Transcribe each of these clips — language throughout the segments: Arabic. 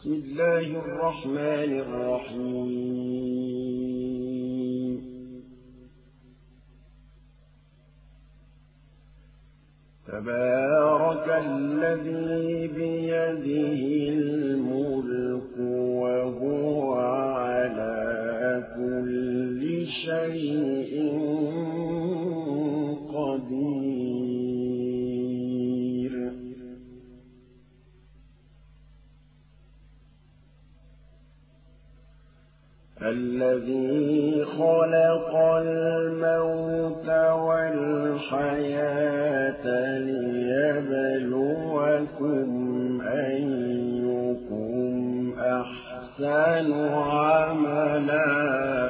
بسم الله الرحمن الرحيم. تبارك الذي الذي خلق الموت والحياة ليبلوكم أيكم أحسن عملا.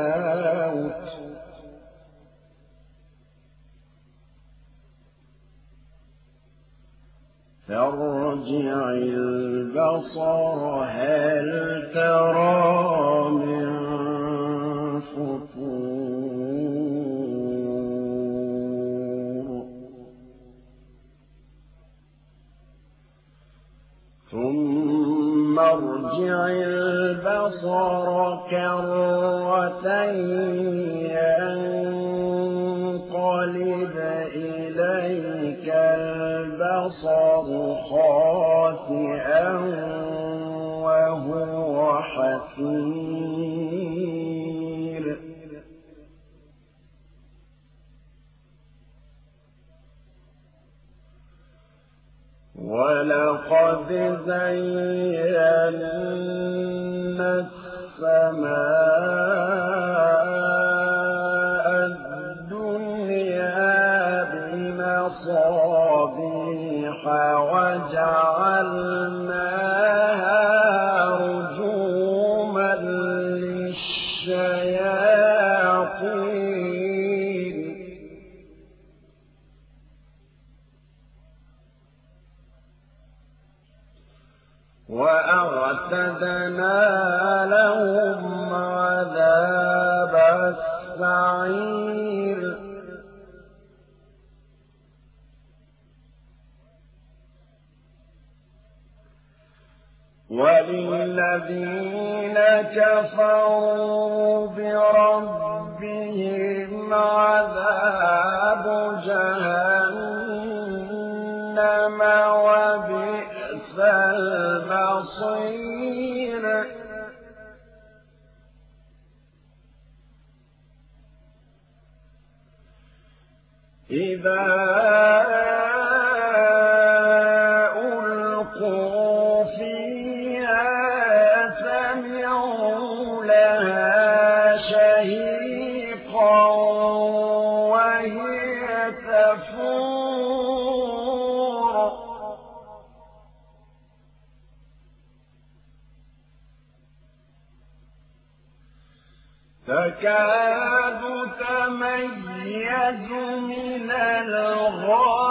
فارجع البصر هل ترى من فطور؟ ثم ارجع البصر كرتين البصر تكاد تميز من الغيظ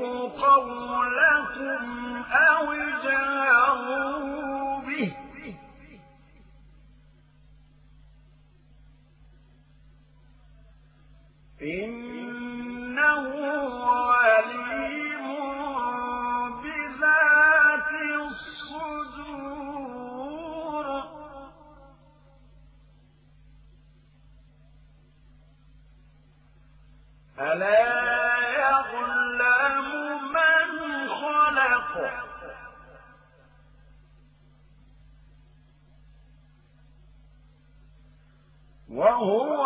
وهو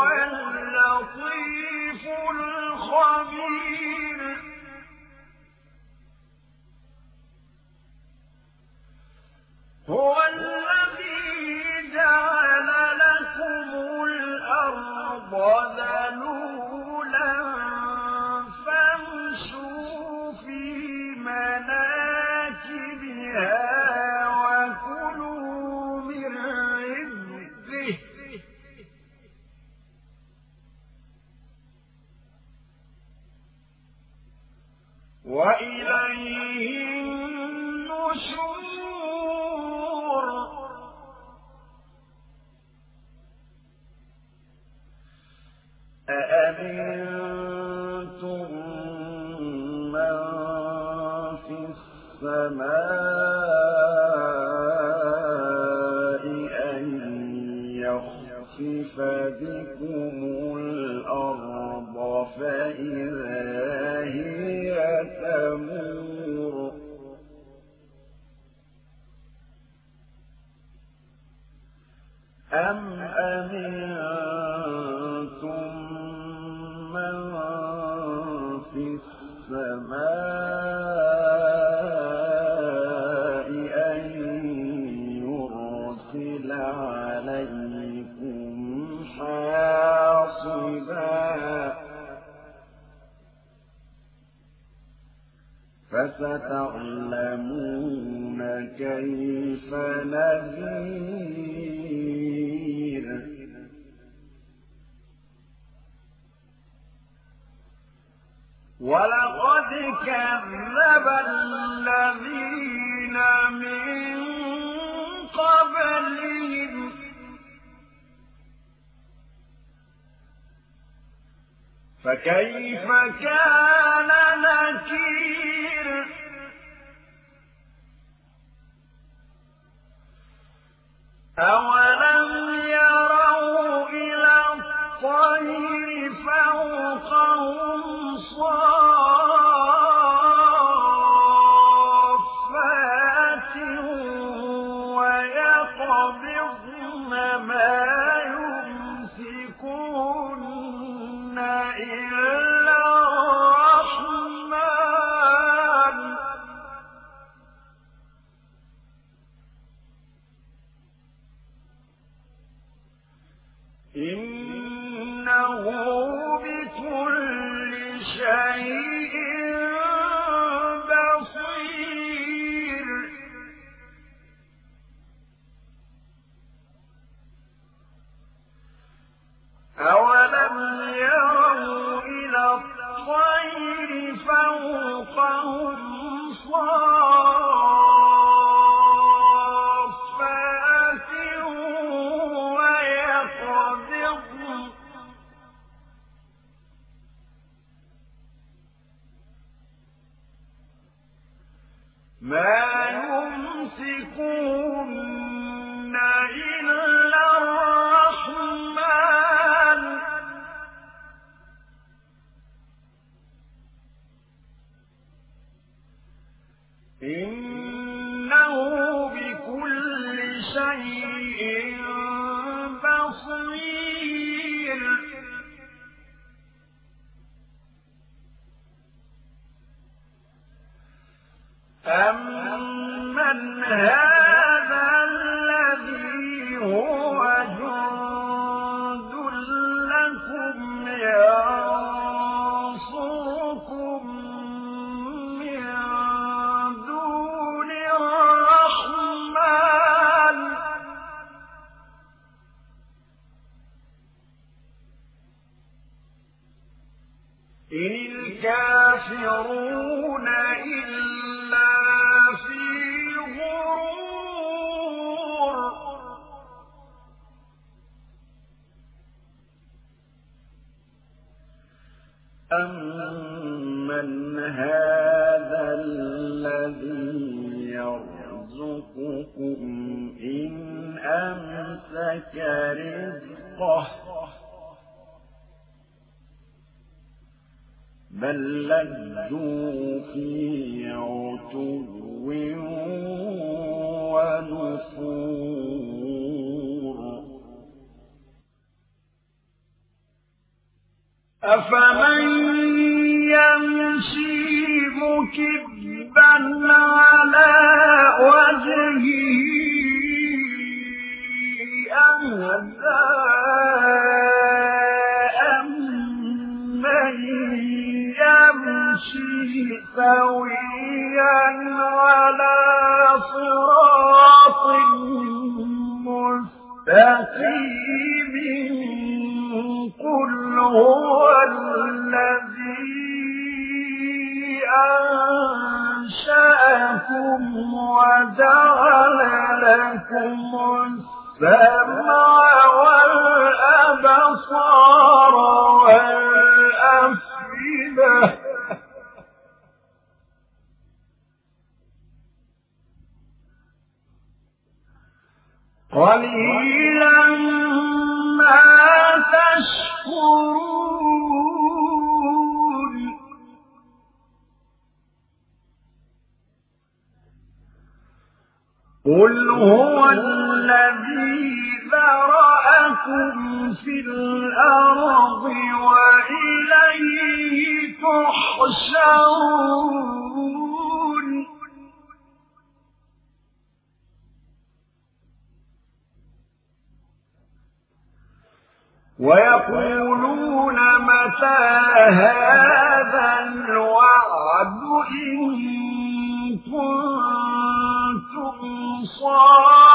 فستعلمون كيف نذير. ولقد كذب الذين من قبلهم فكيف كان نكير؟ أولئك إن ما يمسكون أمن هذا هَٰذَا الَّذِي يَرْزُقُكُمْ إِنْ أَمْسَكَ رِزْقَهُ. بَل لَّجُّوا فِي عُتُوٍّ وَنُفُورٍ. أفمن مكبا على وجهه أهدى أمن يمشي سويا على صراط مستقيم قل هو الذي وجعل لكم السمع قل هو الذي ذرأكم في الأرض وإليه تحشرون ويقولون متى هذا الوعد إن كنتم صادقين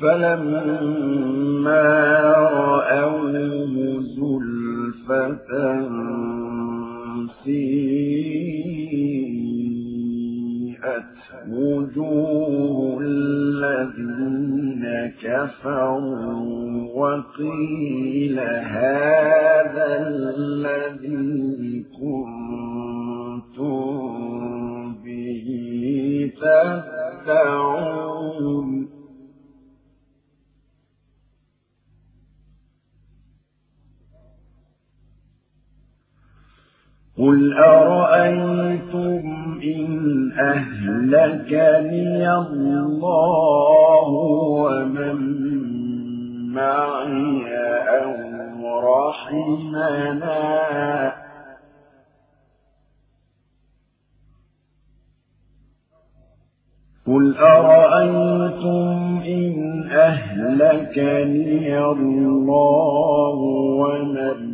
فلما رأوه زلفة سيئت وجوه الذين كفروا وقيل هذا الذي كنتم قل أرأيتم إن أهلكني الله ومن معي أو رحمنا؟ قل أرأيتم إن أهلكني الله ومن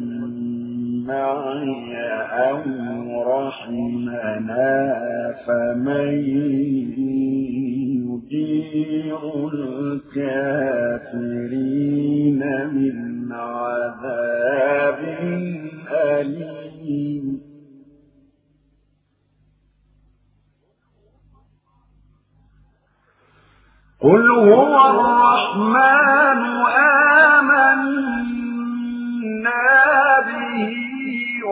معي أو رحمنا فمن يدير الكافرين من عذاب أليم. قل هو الرحمن آمنا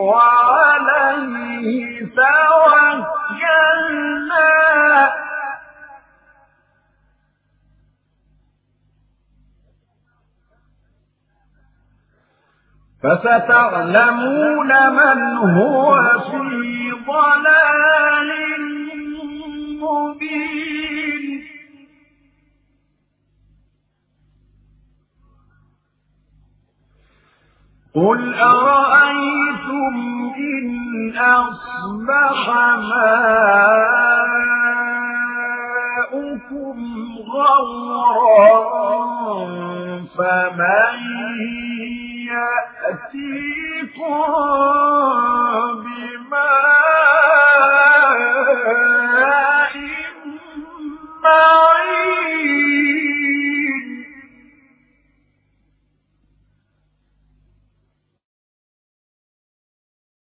وعليه توكلنا. فستعلمون من هو في ضلال مبين. قل أرأيتم إن أصبح ماؤكم غورا فمن يأتيكم